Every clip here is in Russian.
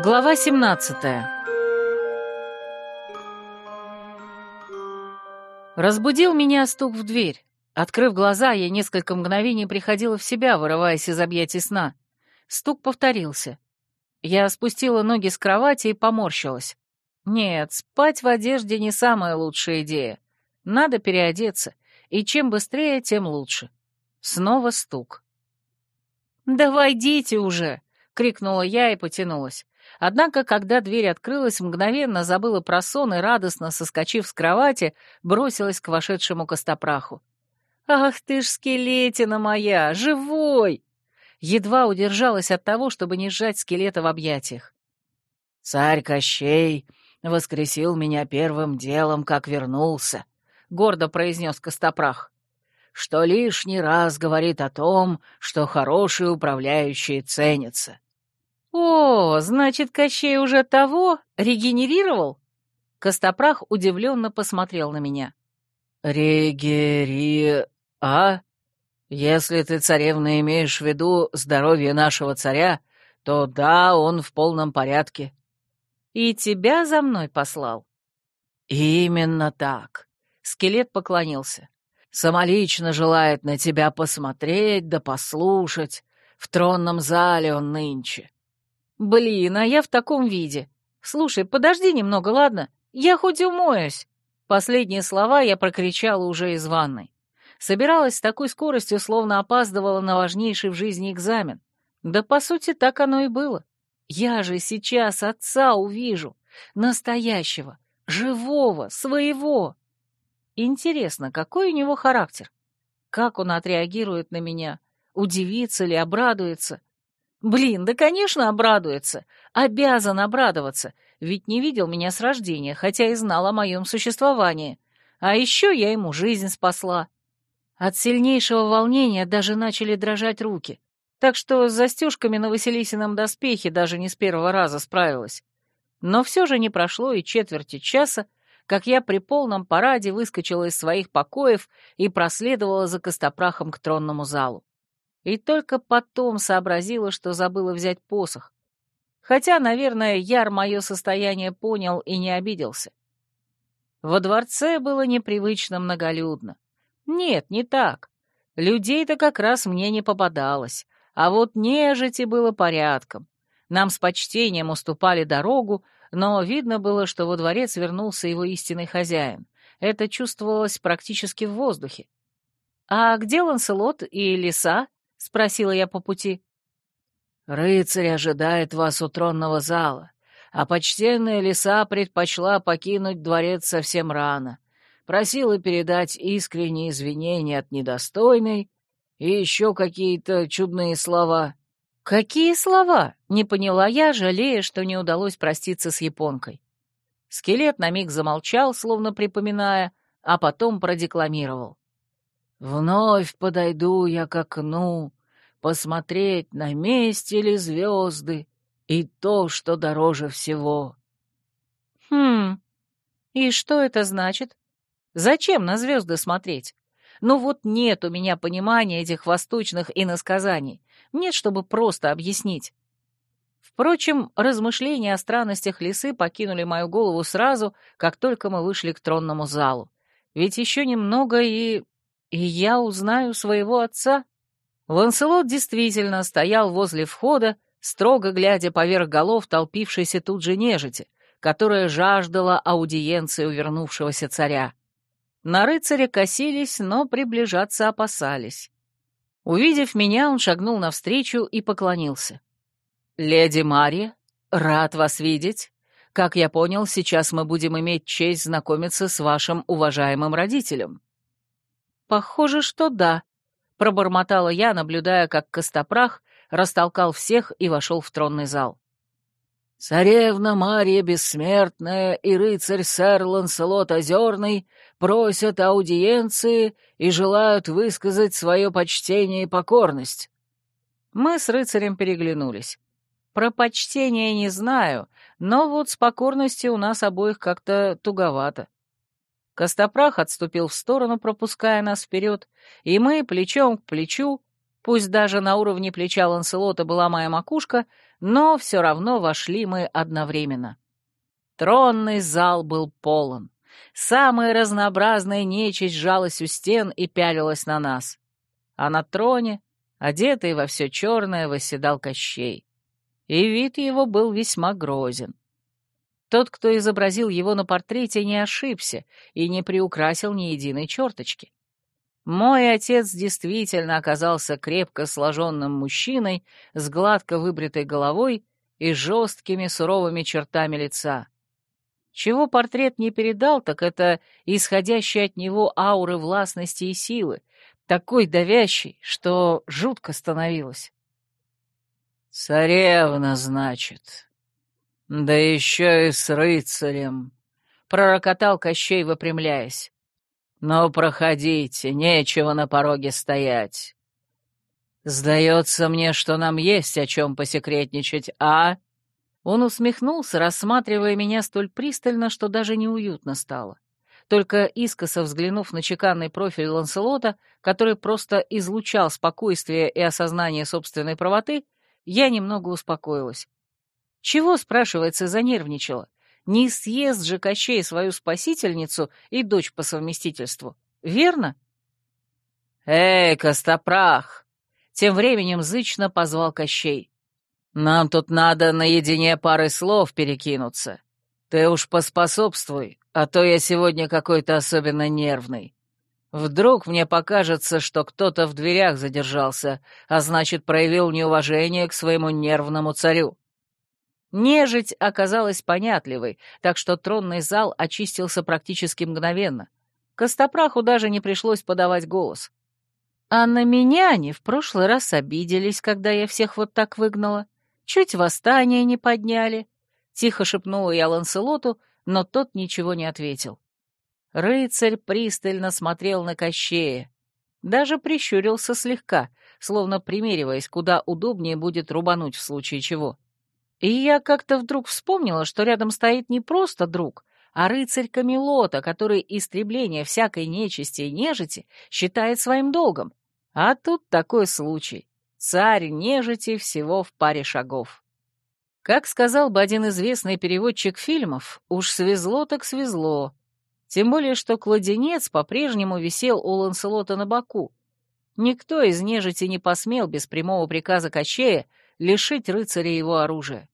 Глава 17 Разбудил меня стук в дверь. Открыв глаза, я несколько мгновений приходила в себя, вырываясь из объятий сна. Стук повторился. Я спустила ноги с кровати и поморщилась. Нет, спать в одежде не самая лучшая идея. Надо переодеться, и чем быстрее, тем лучше. Снова стук. «Да войдите уже!» — крикнула я и потянулась. Однако, когда дверь открылась, мгновенно забыла про сон и, радостно соскочив с кровати, бросилась к вошедшему костопраху. «Ах ты ж, скелетина моя, живой!» Едва удержалась от того, чтобы не сжать скелета в объятиях. «Царь Кощей воскресил меня первым делом, как вернулся», — гордо произнес Костопрах, «что лишний раз говорит о том, что хорошие управляющие ценятся». «О, значит, Кощей уже того регенерировал?» Костопрах удивленно посмотрел на меня. «Регери... а? Если ты, царевна, имеешь в виду здоровье нашего царя, то да, он в полном порядке». «И тебя за мной послал?» «Именно так», — скелет поклонился. «Самолично желает на тебя посмотреть да послушать. В тронном зале он нынче». «Блин, а я в таком виде. Слушай, подожди немного, ладно? Я хоть умоюсь». Последние слова я прокричала уже из ванной. Собиралась с такой скоростью, словно опаздывала на важнейший в жизни экзамен. Да, по сути, так оно и было. Я же сейчас отца увижу. Настоящего, живого, своего. Интересно, какой у него характер? Как он отреагирует на меня? Удивится ли, обрадуется? Блин, да, конечно, обрадуется. Обязан обрадоваться, ведь не видел меня с рождения, хотя и знал о моем существовании. А еще я ему жизнь спасла. От сильнейшего волнения даже начали дрожать руки, так что с застежками на Василисином доспехе даже не с первого раза справилась. Но все же не прошло и четверти часа, как я при полном параде выскочила из своих покоев и проследовала за костопрахом к тронному залу. И только потом сообразила, что забыла взять посох. Хотя, наверное, Яр мое состояние понял и не обиделся. Во дворце было непривычно многолюдно. Нет, не так. Людей-то как раз мне не попадалось, а вот нежити было порядком. Нам с почтением уступали дорогу, но видно было, что во дворец вернулся его истинный хозяин. Это чувствовалось практически в воздухе. «А где Ланселот и лиса?» — спросила я по пути. «Рыцарь ожидает вас у тронного зала, а почтенная лиса предпочла покинуть дворец совсем рано. Просила передать искренние извинения от недостойной и еще какие-то чудные слова». «Какие слова?» — не поняла я, жалея, что не удалось проститься с японкой. Скелет на миг замолчал, словно припоминая, а потом продекламировал. Вновь подойду я к окну, посмотреть, на месте ли звезды, и то, что дороже всего. Хм, и что это значит? Зачем на звезды смотреть? Ну вот нет у меня понимания этих восточных иносказаний. Нет, чтобы просто объяснить. Впрочем, размышления о странностях лисы покинули мою голову сразу, как только мы вышли к тронному залу. Ведь еще немного и и я узнаю своего отца? Ланселот действительно стоял возле входа, строго глядя поверх голов толпившейся тут же нежити, которая жаждала аудиенции у вернувшегося царя. На рыцаря косились, но приближаться опасались. Увидев меня, он шагнул навстречу и поклонился. «Леди Мария, рад вас видеть. Как я понял, сейчас мы будем иметь честь знакомиться с вашим уважаемым родителем». «Похоже, что да», — пробормотала я, наблюдая, как Костопрах растолкал всех и вошел в тронный зал. «Царевна Мария Бессмертная и рыцарь сэр Ланселот Озерный просят аудиенции и желают высказать свое почтение и покорность». Мы с рыцарем переглянулись. Про почтение не знаю, но вот с покорностью у нас обоих как-то туговато. Костопрах отступил в сторону, пропуская нас вперед, и мы, плечом к плечу, Пусть даже на уровне плеча Ланселота была моя макушка, но все равно вошли мы одновременно. Тронный зал был полон. Самая разнообразная нечисть жалась у стен и пялилась на нас. А на троне, одетый во все черное, восседал Кощей. И вид его был весьма грозен. Тот, кто изобразил его на портрете, не ошибся и не приукрасил ни единой черточки. Мой отец действительно оказался крепко сложенным мужчиной с гладко выбритой головой и жесткими суровыми чертами лица. Чего портрет не передал, так это исходящая от него ауры властности и силы, такой давящий, что жутко становилось. «Царевна, значит. Да еще и с рыцарем», — пророкотал Кощей, выпрямляясь. «Но проходите, нечего на пороге стоять. Сдается мне, что нам есть о чем посекретничать, а?» Он усмехнулся, рассматривая меня столь пристально, что даже неуютно стало. Только искоса взглянув на чеканный профиль Ланселота, который просто излучал спокойствие и осознание собственной правоты, я немного успокоилась. Чего, спрашивается, занервничала? Не съест же Кощей свою спасительницу и дочь по совместительству, верно? «Эй, Костопрах!» Тем временем зычно позвал Кощей. «Нам тут надо наедине пары слов перекинуться. Ты уж поспособствуй, а то я сегодня какой-то особенно нервный. Вдруг мне покажется, что кто-то в дверях задержался, а значит, проявил неуважение к своему нервному царю». Нежить оказалась понятливой, так что тронный зал очистился практически мгновенно. Костопраху даже не пришлось подавать голос. А на меня они в прошлый раз обиделись, когда я всех вот так выгнала. Чуть восстание не подняли. Тихо шепнула я Ланселоту, но тот ничего не ответил. Рыцарь пристально смотрел на Кощея. Даже прищурился слегка, словно примериваясь, куда удобнее будет рубануть в случае чего. И я как-то вдруг вспомнила, что рядом стоит не просто друг, а рыцарь Камелота, который истребление всякой нечисти и нежити считает своим долгом. А тут такой случай. Царь нежити всего в паре шагов. Как сказал бы один известный переводчик фильмов, уж свезло так свезло. Тем более, что кладенец по-прежнему висел у Ланселота на боку. Никто из нежити не посмел без прямого приказа Кощея лишить рыцаря его оружия.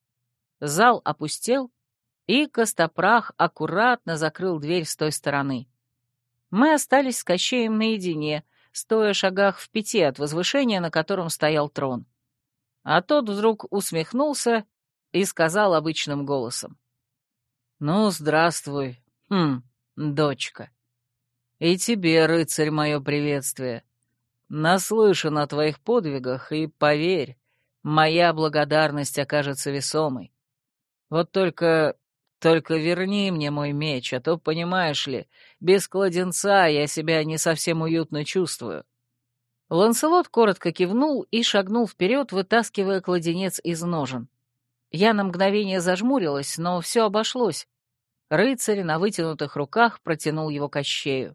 Зал опустел, и Костопрах аккуратно закрыл дверь с той стороны. Мы остались с Кощеем наедине, стоя шагах в пяти от возвышения, на котором стоял трон. А тот вдруг усмехнулся и сказал обычным голосом. «Ну, здравствуй, хм, дочка. И тебе, рыцарь, мое приветствие. Наслышан о твоих подвигах, и, поверь, моя благодарность окажется весомой. Вот только... только верни мне мой меч, а то, понимаешь ли, без кладенца я себя не совсем уютно чувствую». Ланселот коротко кивнул и шагнул вперед, вытаскивая кладенец из ножен. Я на мгновение зажмурилась, но все обошлось. Рыцарь на вытянутых руках протянул его кощею.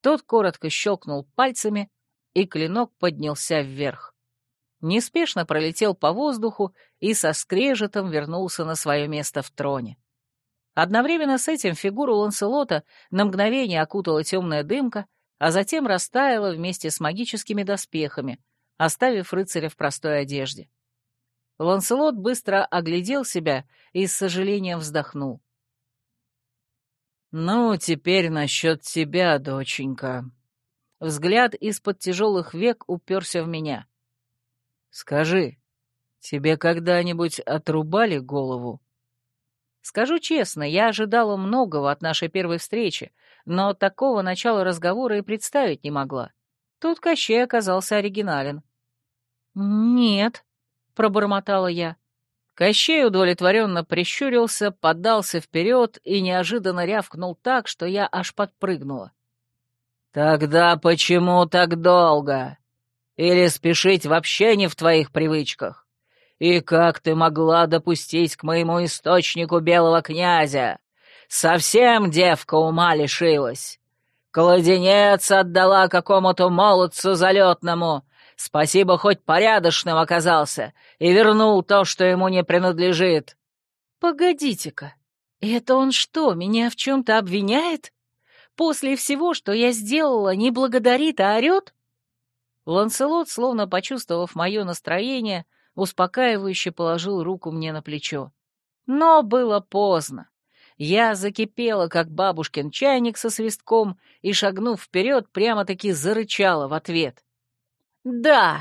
Тот коротко щелкнул пальцами, и клинок поднялся вверх неспешно пролетел по воздуху и со скрежетом вернулся на свое место в троне. Одновременно с этим фигуру Ланселота на мгновение окутала темная дымка, а затем растаяла вместе с магическими доспехами, оставив рыцаря в простой одежде. Ланселот быстро оглядел себя и с сожалением вздохнул. «Ну, теперь насчет тебя, доченька». Взгляд из-под тяжелых век уперся в меня. Скажи, тебе когда-нибудь отрубали голову? Скажу честно, я ожидала многого от нашей первой встречи, но такого начала разговора и представить не могла. Тут Кощей оказался оригинален. «Нет», — пробормотала я. Кощей удовлетворенно прищурился, поддался вперед и неожиданно рявкнул так, что я аж подпрыгнула. «Тогда почему так долго?» Или спешить вообще не в твоих привычках? И как ты могла допустить к моему источнику белого князя? Совсем девка ума лишилась. Кладенец отдала какому-то молодцу залетному, Спасибо, хоть порядочным оказался и вернул то, что ему не принадлежит». «Погодите-ка, это он что, меня в чем-то обвиняет? После всего, что я сделала, не благодарит, а орет?» Ланселот, словно почувствовав мое настроение, успокаивающе положил руку мне на плечо. Но было поздно. Я закипела, как бабушкин чайник со свистком, и, шагнув вперед, прямо-таки зарычала в ответ. «Да,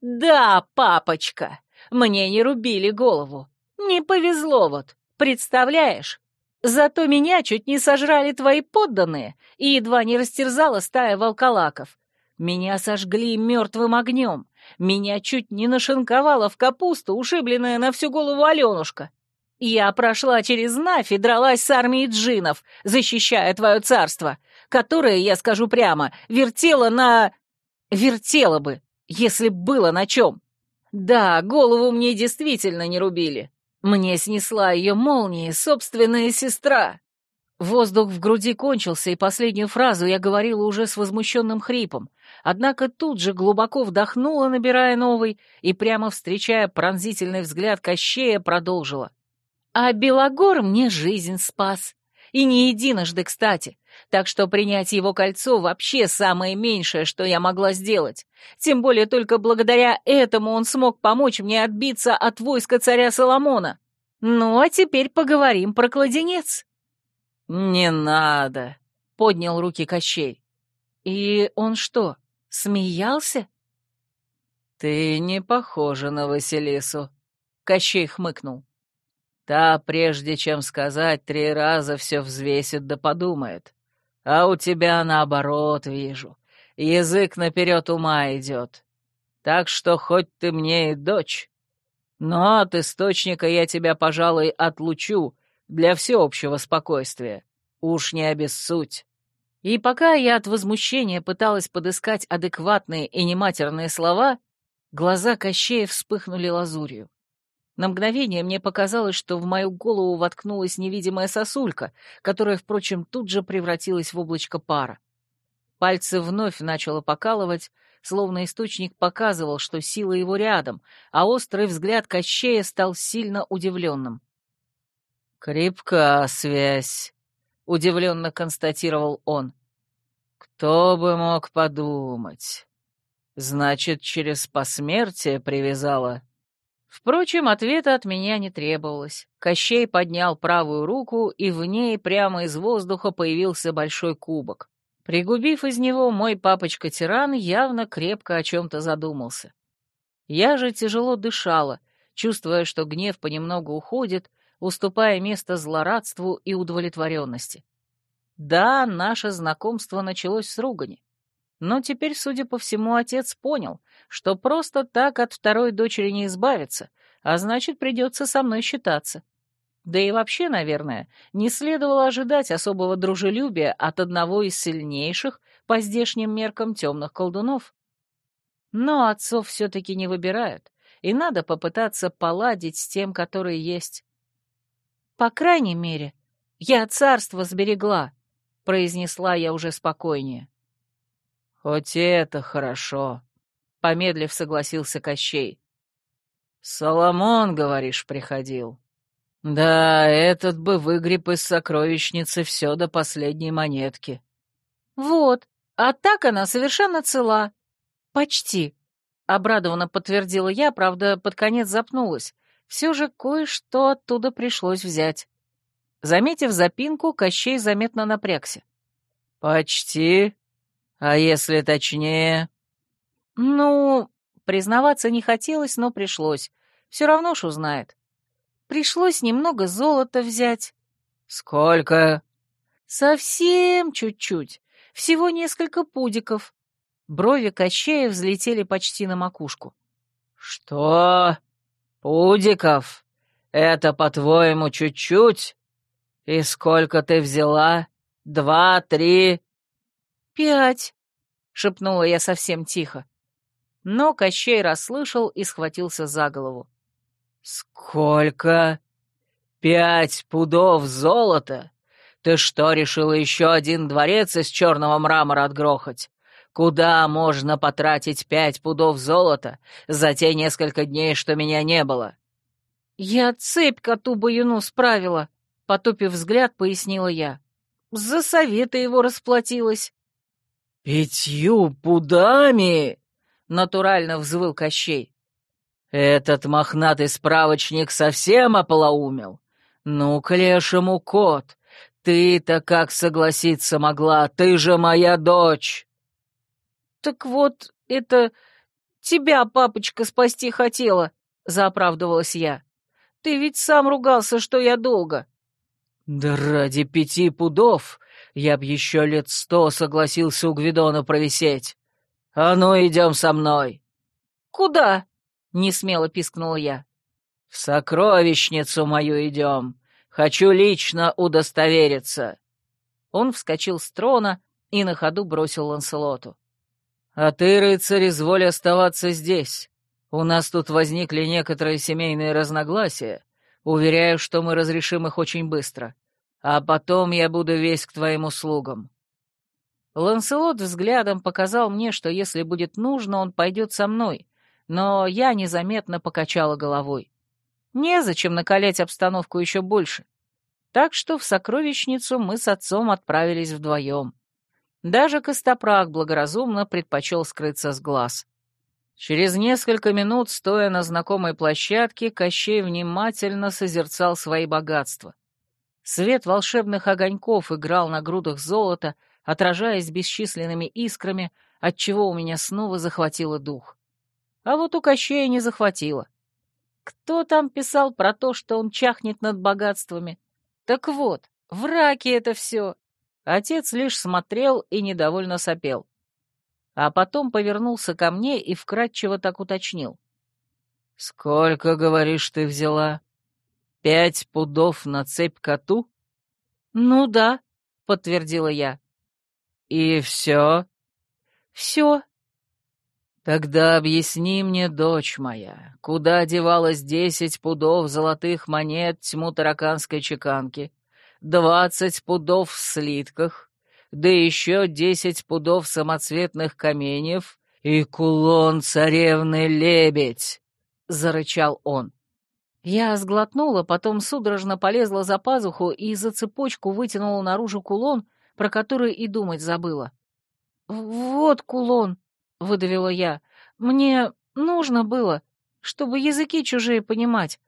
да, папочка, мне не рубили голову. Не повезло вот, представляешь? Зато меня чуть не сожрали твои подданные и едва не растерзала стая волколаков. Меня сожгли мертвым огнем. Меня чуть не нашинковала в капусту, ушибленная на всю голову Аленушка. Я прошла через Нафь и дралась с армией джинов, защищая твое царство, которое, я скажу прямо, вертело на... Вертело бы, если б было на чем. Да, голову мне действительно не рубили. Мне снесла ее молнией собственная сестра. Воздух в груди кончился, и последнюю фразу я говорила уже с возмущенным хрипом, однако тут же глубоко вдохнула, набирая новый, и прямо встречая пронзительный взгляд Кощея, продолжила. А Белогор мне жизнь спас. И не единожды, кстати. Так что принять его кольцо вообще самое меньшее, что я могла сделать. Тем более только благодаря этому он смог помочь мне отбиться от войска царя Соломона. Ну, а теперь поговорим про кладенец. «Не надо», — поднял руки Кощей. «И он что, смеялся?» «Ты не похожа на Василису», — Кощей хмыкнул. Та, прежде чем сказать, три раза все взвесит да подумает. А у тебя наоборот, вижу. Язык наперед ума идет. Так что хоть ты мне и дочь, но от источника я тебя, пожалуй, отлучу для всеобщего спокойствия. Уж не обессудь. И пока я от возмущения пыталась подыскать адекватные и нематерные слова, глаза Кощея вспыхнули лазурью. На мгновение мне показалось, что в мою голову воткнулась невидимая сосулька, которая, впрочем, тут же превратилась в облачко пара. Пальцы вновь начало покалывать, словно источник показывал, что сила его рядом, а острый взгляд Кощея стал сильно удивленным. «Крепка связь», — удивленно констатировал он. «Кто бы мог подумать? Значит, через посмертие привязала Впрочем, ответа от меня не требовалось. Кощей поднял правую руку, и в ней прямо из воздуха появился большой кубок. Пригубив из него, мой папочка-тиран явно крепко о чем-то задумался. Я же тяжело дышала, чувствуя, что гнев понемногу уходит, уступая место злорадству и удовлетворенности. Да, наше знакомство началось с ругани. Но теперь, судя по всему, отец понял, что просто так от второй дочери не избавиться, а значит, придется со мной считаться. Да и вообще, наверное, не следовало ожидать особого дружелюбия от одного из сильнейших по здешним меркам темных колдунов. Но отцов все-таки не выбирают, и надо попытаться поладить с тем, который есть. «По крайней мере, я царство сберегла», — произнесла я уже спокойнее. «Хоть это хорошо», — помедлив согласился Кощей. «Соломон, говоришь, приходил?» «Да, этот бы выгреб из сокровищницы все до последней монетки». «Вот, а так она совершенно цела. Почти», — обрадованно подтвердила я, правда, под конец запнулась. Все же кое-что оттуда пришлось взять. Заметив запинку, Кощей заметно напрягся. «Почти?» А если точнее? Ну, признаваться не хотелось, но пришлось. Все равно ж узнает. Пришлось немного золота взять. Сколько? Совсем чуть-чуть. Всего несколько пудиков. Брови Кощея взлетели почти на макушку. Что? Пудиков? Это, по-твоему, чуть-чуть? И сколько ты взяла? Два, три? «Пять!» — шепнула я совсем тихо. Но Кощей расслышал и схватился за голову. «Сколько? Пять пудов золота? Ты что, решила еще один дворец из черного мрамора отгрохать? Куда можно потратить пять пудов золота за те несколько дней, что меня не было?» «Я цепь коту Баюну справила», — потупив взгляд, пояснила я. «За советы его расплатилась». «Пятью пудами?» — натурально взвыл Кощей. «Этот мохнатый справочник совсем ополоумел? Ну, к лешему кот, ты-то как согласиться могла, ты же моя дочь!» «Так вот, это тебя папочка спасти хотела», — заоправдывалась я. «Ты ведь сам ругался, что я долго». «Да ради пяти пудов я б еще лет сто согласился у Гвидона провисеть. А ну, идем со мной». «Куда?» — несмело пискнула я. «В сокровищницу мою идем. Хочу лично удостовериться». Он вскочил с трона и на ходу бросил Ланселоту. «А ты, рыцарь, изволь оставаться здесь. У нас тут возникли некоторые семейные разногласия. Уверяю, что мы разрешим их очень быстро. А потом я буду весь к твоим услугам». Ланселот взглядом показал мне, что если будет нужно, он пойдет со мной, но я незаметно покачала головой. Незачем накалять обстановку еще больше. Так что в сокровищницу мы с отцом отправились вдвоем. Даже Костопрак благоразумно предпочел скрыться с глаз. Через несколько минут, стоя на знакомой площадке, Кощей внимательно созерцал свои богатства. Свет волшебных огоньков играл на грудах золота, отражаясь бесчисленными искрами, отчего у меня снова захватило дух. А вот у Кощея не захватило. Кто там писал про то, что он чахнет над богатствами? Так вот, враки это все. Отец лишь смотрел и недовольно сопел. А потом повернулся ко мне и вкратчиво так уточнил. «Сколько, говоришь, ты взяла? Пять пудов на цепь коту?» «Ну да», — подтвердила я. «И все?» «Все». «Тогда объясни мне, дочь моя, куда девалось десять пудов золотых монет тьму тараканской чеканки, двадцать пудов в слитках, да еще десять пудов самоцветных каменьев и кулон царевны лебедь!» — зарычал он. Я сглотнула, потом судорожно полезла за пазуху и за цепочку вытянула наружу кулон, про который и думать забыла. «Вот кулон», — выдавила я. «Мне нужно было, чтобы языки чужие понимать.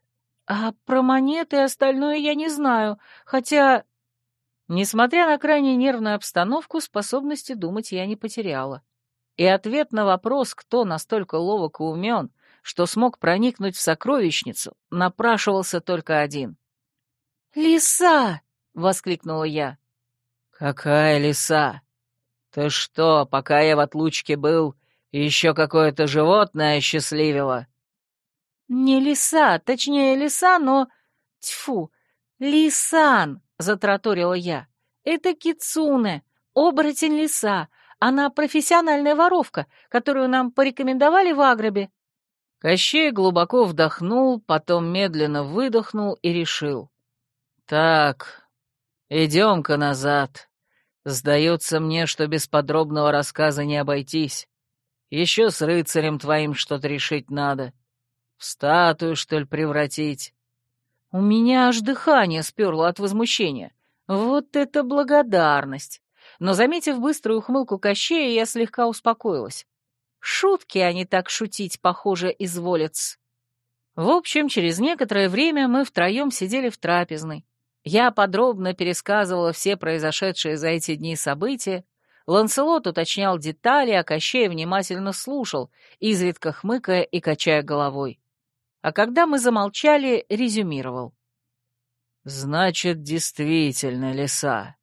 А про монеты и остальное я не знаю, хотя...» Несмотря на крайне нервную обстановку, способности думать я не потеряла. И ответ на вопрос, кто настолько ловок и умен, что смог проникнуть в сокровищницу, напрашивался только один. «Лиса!» — воскликнула я. «Какая лиса? Ты что, пока я в отлучке был, еще какое-то животное счастливило?» «Не лиса, точнее лиса, но... Тьфу, лисан!» — затраторила я. «Это кицуне, оборотень лиса. Она профессиональная воровка, которую нам порекомендовали в Агробе». Кощей глубоко вдохнул, потом медленно выдохнул и решил. «Так, идем-ка назад. Сдается мне, что без подробного рассказа не обойтись. Еще с рыцарем твоим что-то решить надо. В статую, что ли, превратить?» У меня аж дыхание сперло от возмущения. Вот это благодарность! Но, заметив быструю ухмылку Кощея, я слегка успокоилась. Шутки они так шутить, похоже, изволятся. В общем, через некоторое время мы втроем сидели в трапезной. Я подробно пересказывала все произошедшие за эти дни события, Ланселот уточнял детали, а Кощей внимательно слушал, изредка хмыкая и качая головой а когда мы замолчали, резюмировал. «Значит, действительно лиса.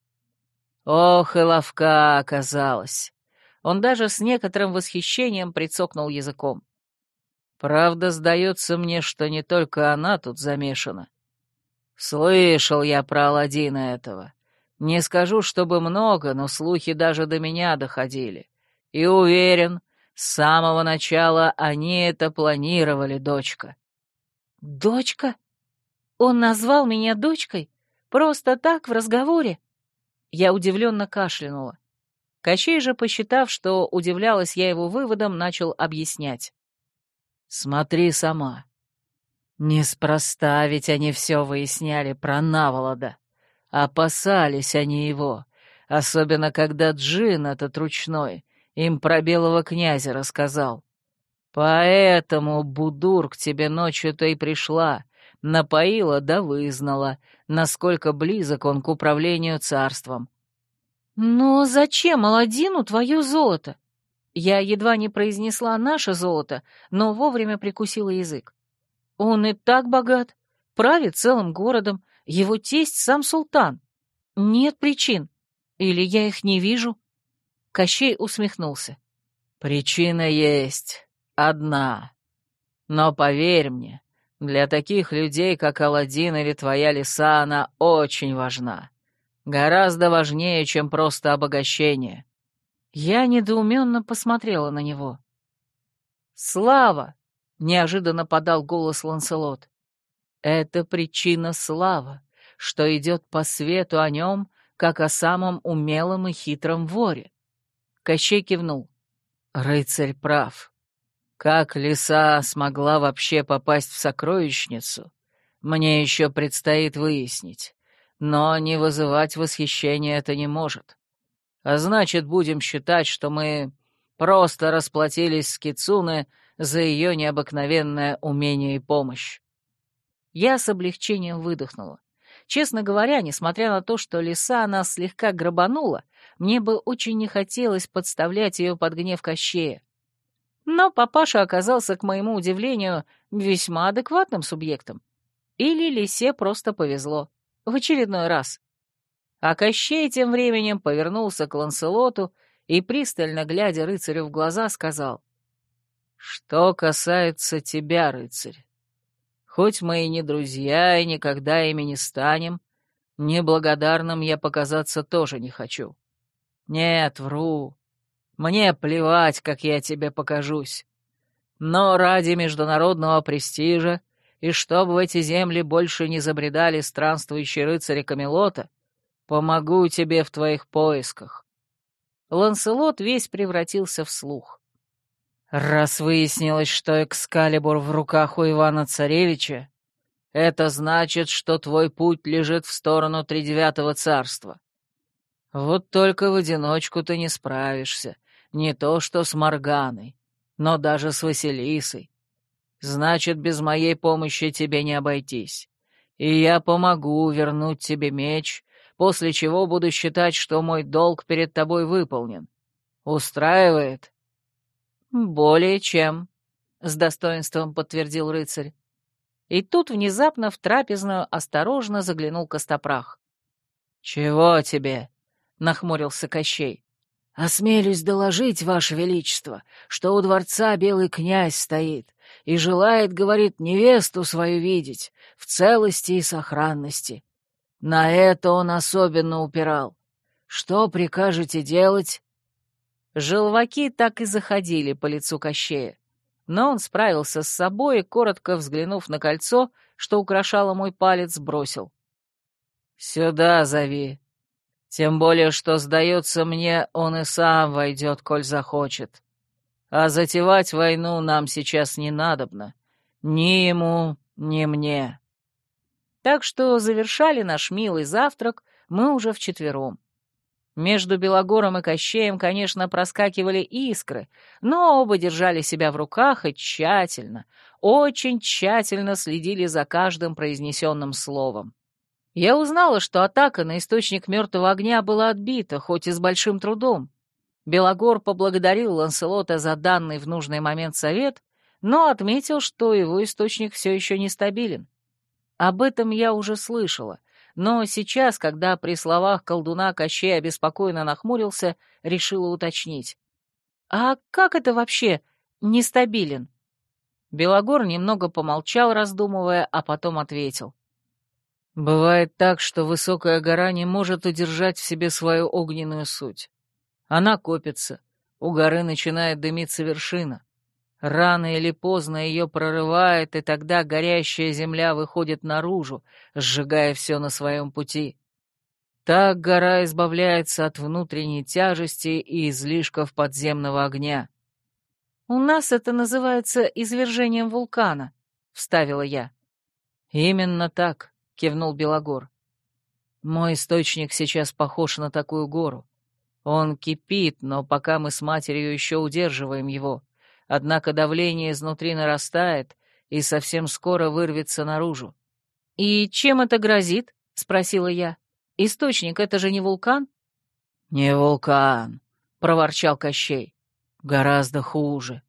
Ох, и ловка оказалась!» Он даже с некоторым восхищением прицокнул языком. «Правда, сдается мне, что не только она тут замешана. Слышал я про Аладдина этого. Не скажу, чтобы много, но слухи даже до меня доходили. И уверен, с самого начала они это планировали, дочка. «Дочка? Он назвал меня дочкой? Просто так, в разговоре?» Я удивленно кашлянула. Кощей же, посчитав, что удивлялась я его выводом, начал объяснять. «Смотри сама. Неспроста ведь они все выясняли про Наволода. Опасались они его, особенно когда Джин этот ручной им про белого князя рассказал. Поэтому Будур к тебе ночью-то и пришла, напоила да вызнала, насколько близок он к управлению царством. «Но зачем Аладдину твое золото?» Я едва не произнесла «наше золото», но вовремя прикусила язык. «Он и так богат, правит целым городом, его тесть сам султан. Нет причин. Или я их не вижу?» Кощей усмехнулся. «Причина есть одна. Но поверь мне, для таких людей, как Аладдин или твоя лиса, она очень важна. Гораздо важнее, чем просто обогащение. Я недоуменно посмотрела на него. «Слава!» — неожиданно подал голос Ланселот. «Это причина слава, что идет по свету о нем, как о самом умелом и хитром воре». Кощей кивнул. «Рыцарь прав. Как лиса смогла вообще попасть в сокровищницу, мне еще предстоит выяснить но не вызывать восхищения это не может. А значит, будем считать, что мы просто расплатились с Кицуне за ее необыкновенное умение и помощь. Я с облегчением выдохнула. Честно говоря, несмотря на то, что лиса нас слегка грабанула, мне бы очень не хотелось подставлять ее под гнев Кощея. Но папаша оказался, к моему удивлению, весьма адекватным субъектом. Или лисе просто повезло в очередной раз. А Кощей тем временем повернулся к Ланселоту и, пристально глядя рыцарю в глаза, сказал, «Что касается тебя, рыцарь, хоть мы и не друзья и никогда ими не станем, неблагодарным я показаться тоже не хочу. Нет, вру. Мне плевать, как я тебе покажусь. Но ради международного престижа и чтобы в эти земли больше не забредали странствующие рыцари Камелота, помогу тебе в твоих поисках». Ланселот весь превратился в слух. «Раз выяснилось, что Экскалибур в руках у Ивана-Царевича, это значит, что твой путь лежит в сторону Тридевятого царства. Вот только в одиночку ты не справишься, не то что с Морганой, но даже с Василисой. Значит, без моей помощи тебе не обойтись. И я помогу вернуть тебе меч, после чего буду считать, что мой долг перед тобой выполнен. Устраивает?» «Более чем», — с достоинством подтвердил рыцарь. И тут внезапно в трапезную осторожно заглянул Костопрах. «Чего тебе?» — нахмурился Кощей. «Осмелюсь доложить, Ваше Величество, что у дворца белый князь стоит и желает, говорит, невесту свою видеть в целости и сохранности. На это он особенно упирал. Что прикажете делать?» Желваки так и заходили по лицу Кощея. Но он справился с собой и, коротко взглянув на кольцо, что украшало мой палец, бросил. «Сюда зови. Тем более, что, сдается мне, он и сам войдет, коль захочет. А затевать войну нам сейчас не надобно. Ни ему, ни мне. Так что завершали наш милый завтрак мы уже вчетвером. Между Белогором и Кощеем, конечно, проскакивали искры, но оба держали себя в руках и тщательно, очень тщательно следили за каждым произнесенным словом. Я узнала, что атака на источник мертвого огня была отбита, хоть и с большим трудом. Белогор поблагодарил Ланселота за данный в нужный момент совет, но отметил, что его источник все еще нестабилен. Об этом я уже слышала, но сейчас, когда при словах колдуна Кощей обеспокоенно нахмурился, решила уточнить. «А как это вообще нестабилен?» Белогор немного помолчал, раздумывая, а потом ответил. «Бывает так, что высокая гора не может удержать в себе свою огненную суть. Она копится, у горы начинает дымиться вершина. Рано или поздно ее прорывает, и тогда горящая земля выходит наружу, сжигая все на своем пути. Так гора избавляется от внутренней тяжести и излишков подземного огня. «У нас это называется извержением вулкана», — вставила я. «Именно так», — кивнул Белогор. «Мой источник сейчас похож на такую гору. Он кипит, но пока мы с матерью еще удерживаем его, однако давление изнутри нарастает и совсем скоро вырвется наружу. «И чем это грозит?» — спросила я. «Источник — это же не вулкан?» «Не вулкан», — проворчал Кощей. «Гораздо хуже.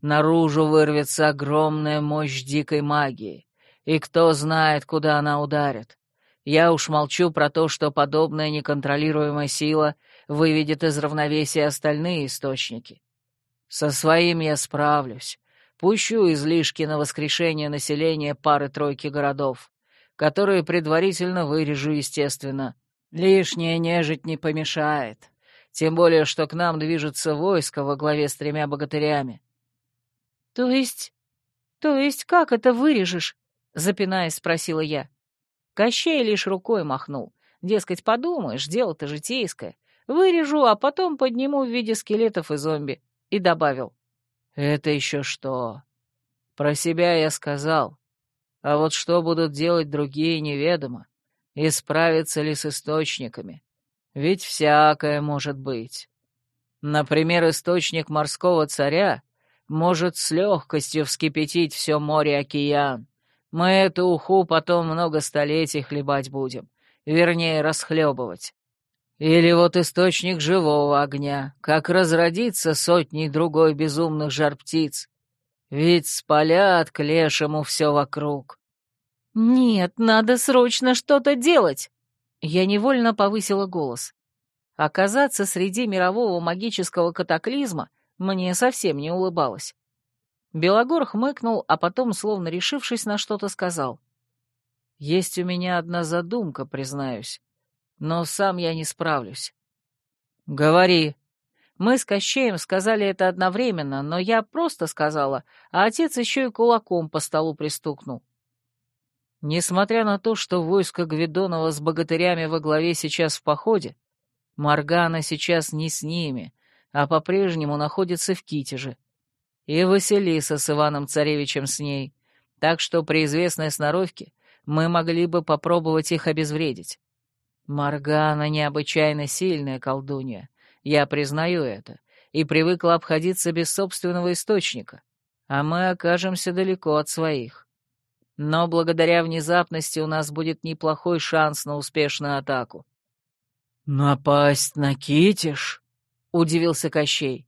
Наружу вырвется огромная мощь дикой магии, и кто знает, куда она ударит. Я уж молчу про то, что подобная неконтролируемая сила выведет из равновесия остальные источники. Со своим я справлюсь. Пущу излишки на воскрешение населения пары-тройки городов, которые предварительно вырежу, естественно. Лишняя нежить не помешает. Тем более, что к нам движется войско во главе с тремя богатырями. — То есть... То есть как это вырежешь? — запинаясь, спросила я. Кощей лишь рукой махнул. Дескать, подумаешь, дело-то житейское. Вырежу, а потом подниму в виде скелетов и зомби. И добавил. Это еще что? Про себя я сказал. А вот что будут делать другие, неведомо. И справиться ли с источниками. Ведь всякое может быть. Например, источник морского царя может с легкостью вскипятить все море-океан. Мы эту уху потом много столетий хлебать будем, вернее, расхлебывать. Или вот источник живого огня, как разродится сотней другой безумных жар-птиц. Ведь спалят к лешему все вокруг. «Нет, надо срочно что-то делать!» Я невольно повысила голос. Оказаться среди мирового магического катаклизма мне совсем не улыбалось. Белогор хмыкнул, а потом, словно решившись на что-то, сказал. «Есть у меня одна задумка, признаюсь, но сам я не справлюсь». «Говори». Мы с Кощеем сказали это одновременно, но я просто сказала, а отец еще и кулаком по столу пристукнул. Несмотря на то, что войско Гвидонова с богатырями во главе сейчас в походе, Маргана сейчас не с ними, а по-прежнему находится в Китеже и Василиса с Иваном-Царевичем с ней, так что при известной сноровке мы могли бы попробовать их обезвредить. Маргана необычайно сильная колдунья, я признаю это, и привыкла обходиться без собственного источника, а мы окажемся далеко от своих. Но благодаря внезапности у нас будет неплохой шанс на успешную атаку. «Напасть на Китиш?» — удивился Кощей.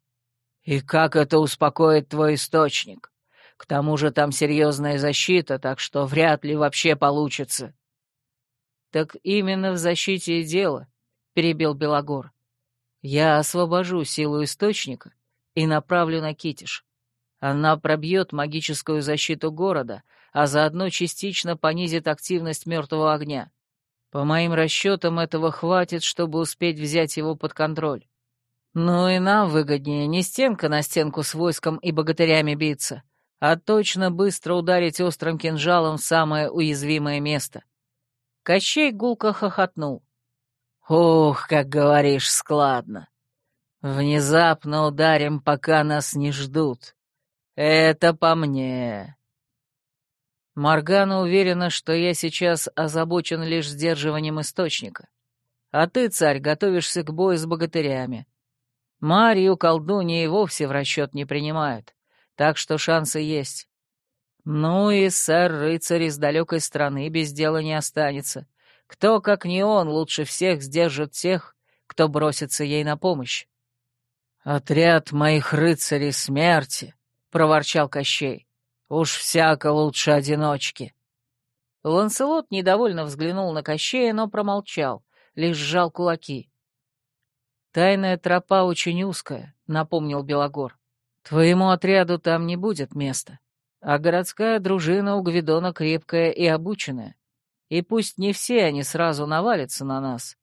«И как это успокоит твой источник? К тому же там серьезная защита, так что вряд ли вообще получится». «Так именно в защите и дело», — перебил Белогор. «Я освобожу силу источника и направлю на Китиш. Она пробьет магическую защиту города, а заодно частично понизит активность мертвого огня. По моим расчетам, этого хватит, чтобы успеть взять его под контроль. Ну и нам выгоднее не стенка на стенку с войском и богатырями биться, а точно быстро ударить острым кинжалом в самое уязвимое место. Кощей гулко хохотнул. «Ух, как говоришь, складно. Внезапно ударим, пока нас не ждут. Это по мне». Маргана уверена, что я сейчас озабочен лишь сдерживанием источника. А ты, царь, готовишься к бою с богатырями. Марию колдунья и вовсе в расчет не принимают, так что шансы есть. Ну и сэр-рыцарь из далекой страны без дела не останется. Кто, как не он, лучше всех сдержит тех, кто бросится ей на помощь. «Отряд моих рыцарей смерти», — проворчал Кощей. «Уж всяко лучше одиночки». Ланселот недовольно взглянул на Кощея, но промолчал, лишь сжал кулаки. «Тайная тропа очень узкая», — напомнил Белогор. «Твоему отряду там не будет места, а городская дружина у Гвидона крепкая и обученная. И пусть не все они сразу навалятся на нас,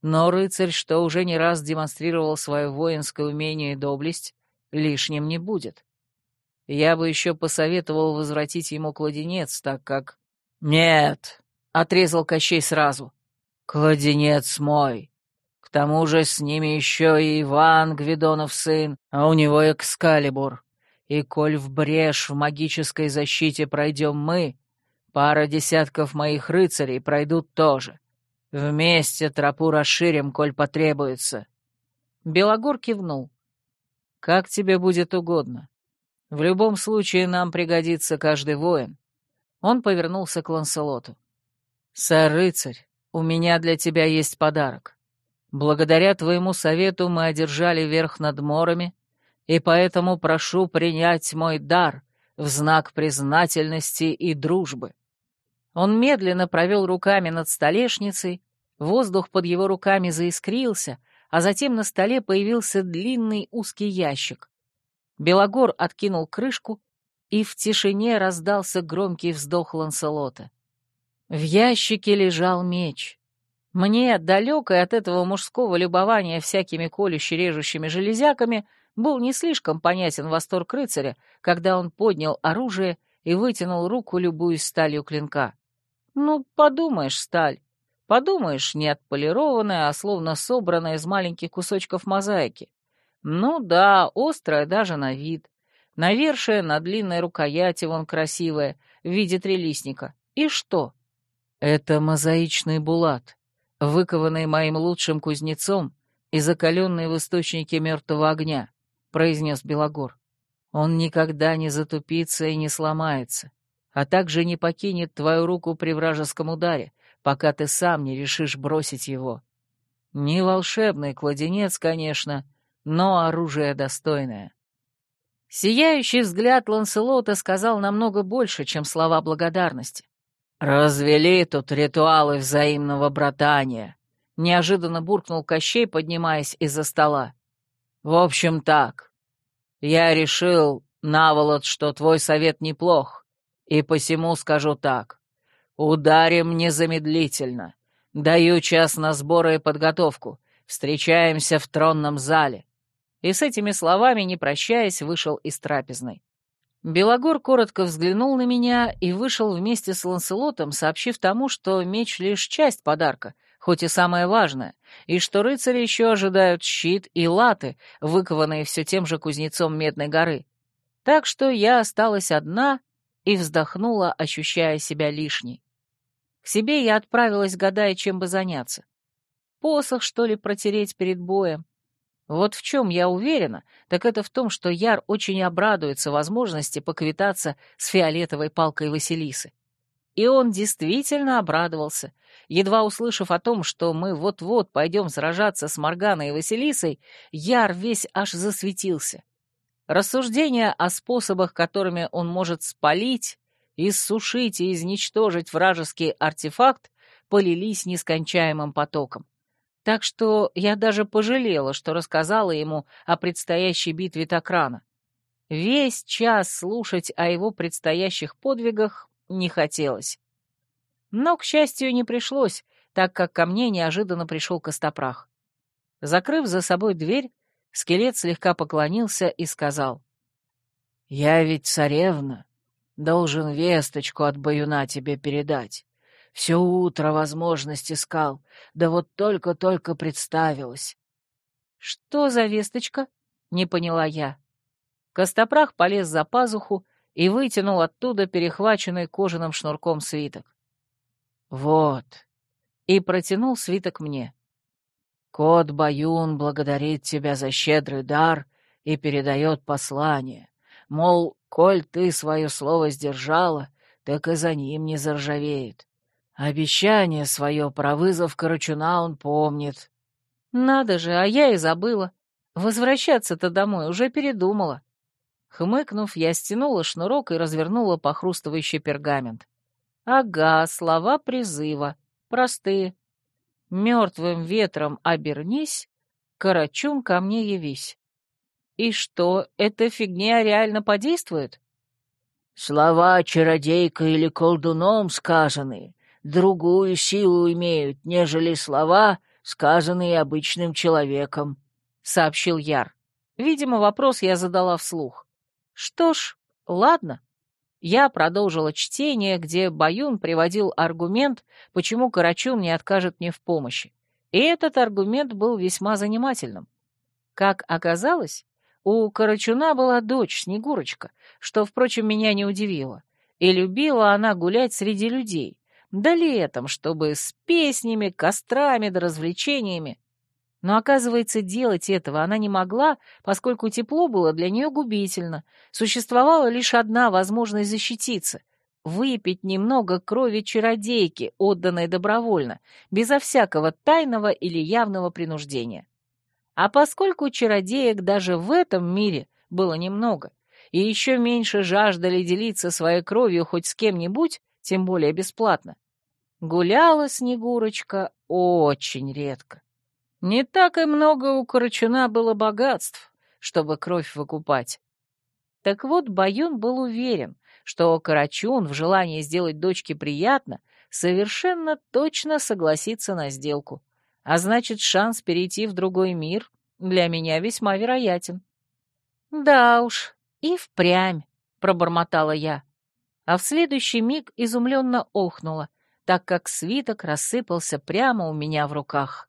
но рыцарь, что уже не раз демонстрировал свое воинское умение и доблесть, лишним не будет. Я бы еще посоветовал возвратить ему кладенец, так как...» «Нет», — отрезал Кощей сразу. «Кладенец мой! К тому же с ними еще и Иван, Гвидонов сын, а у него Экскалибур. И коль в брешь в магической защите пройдем мы, пара десятков моих рыцарей пройдут тоже. Вместе тропу расширим, коль потребуется». Белогор кивнул. «Как тебе будет угодно. В любом случае нам пригодится каждый воин». Он повернулся к Ланселоту. «Сэр-рыцарь, у меня для тебя есть подарок. Благодаря твоему совету мы одержали верх над морами, и поэтому прошу принять мой дар в знак признательности и дружбы». Он медленно провел руками над столешницей, воздух под его руками заискрился, а затем на столе появился длинный узкий ящик. Белогор откинул крышку, и в тишине раздался громкий вздох Ланселота. В ящике лежал меч. Мне, далекой от этого мужского любования всякими колюще-режущими железяками, был не слишком понятен восторг рыцаря, когда он поднял оружие и вытянул руку, любуясь сталью клинка. Ну, подумаешь, сталь. Подумаешь, не отполированная, а словно собранная из маленьких кусочков мозаики. Ну да, острая даже на вид. Навершие на длинной рукояти вон красивая, в виде трелистника. И что? Это мозаичный булат, выкованный моим лучшим кузнецом и закаленный в источнике мертвого огня, произнес Белогор. Он никогда не затупится и не сломается, а также не покинет твою руку при вражеском ударе, пока ты сам не решишь бросить его. Не волшебный кладенец, конечно, но оружие достойное. Сияющий взгляд Ланселота сказал намного больше, чем слова благодарности. «Развели тут ритуалы взаимного братания», — неожиданно буркнул Кощей, поднимаясь из-за стола. «В общем так. Я решил, Наволод, что твой совет неплох, и посему скажу так. Ударим незамедлительно. Даю час на сборы и подготовку. Встречаемся в тронном зале». И с этими словами, не прощаясь, вышел из трапезной. Белогор коротко взглянул на меня и вышел вместе с Ланселотом, сообщив тому, что меч — лишь часть подарка, хоть и самое важное, и что рыцари еще ожидают щит и латы, выкованные все тем же кузнецом Медной горы. Так что я осталась одна и вздохнула, ощущая себя лишней. К себе я отправилась, гадая, чем бы заняться. Посох, что ли, протереть перед боем? Вот в чем я уверена, так это в том, что Яр очень обрадуется возможности поквитаться с фиолетовой палкой Василисы. И он действительно обрадовался. Едва услышав о том, что мы вот-вот пойдем сражаться с Морганой и Василисой, Яр весь аж засветился. Рассуждения о способах, которыми он может спалить, иссушить и изничтожить вражеский артефакт, полились нескончаемым потоком. Так что я даже пожалела, что рассказала ему о предстоящей битве Токрана. Весь час слушать о его предстоящих подвигах не хотелось. Но, к счастью, не пришлось, так как ко мне неожиданно пришел Костопрах. Закрыв за собой дверь, скелет слегка поклонился и сказал. «Я ведь царевна, должен весточку от баюна тебе передать. Все утро возможность искал, да вот только-только представилась. «Что за весточка?» — не поняла я. Костопрах полез за пазуху и вытянул оттуда перехваченный кожаным шнурком свиток. «Вот», — и протянул свиток мне. «Кот Баюн благодарит тебя за щедрый дар и передает послание. Мол, коль ты свое слово сдержала, так и за ним не заржавеет. Обещание свое про вызов Карачуна он помнит. Надо же, а я и забыла. Возвращаться-то домой уже передумала. Хмыкнув, я стянула шнурок и развернула похрустывающий пергамент. Ага, слова призыва. Простые. Мертвым ветром обернись, Карачун ко мне явись. И что, эта фигня реально подействует? Слова чародейка или колдуном сказанные другую силу имеют, нежели слова, сказанные обычным человеком», — сообщил Яр. Видимо, вопрос я задала вслух. «Что ж, ладно». Я продолжила чтение, где Баюн приводил аргумент, почему Карачун не откажет мне в помощи. И этот аргумент был весьма занимательным. Как оказалось, у Карачуна была дочь, Снегурочка, что, впрочем, меня не удивило. И любила она гулять среди людей, да летом, чтобы с песнями, кострами да развлечениями. Но, оказывается, делать этого она не могла, поскольку тепло было для нее губительно. Существовала лишь одна возможность защититься — выпить немного крови чародейки, отданной добровольно, безо всякого тайного или явного принуждения. А поскольку чародеек даже в этом мире было немного, и еще меньше жаждали делиться своей кровью хоть с кем-нибудь, тем более бесплатно, гуляла Снегурочка очень редко. Не так и много у Карачуна было богатств, чтобы кровь выкупать. Так вот, Баюн был уверен, что Карачун в желании сделать дочке приятно совершенно точно согласится на сделку, а значит, шанс перейти в другой мир для меня весьма вероятен. «Да уж, и впрямь», — пробормотала я, а в следующий миг изумленно охнула, так как свиток рассыпался прямо у меня в руках.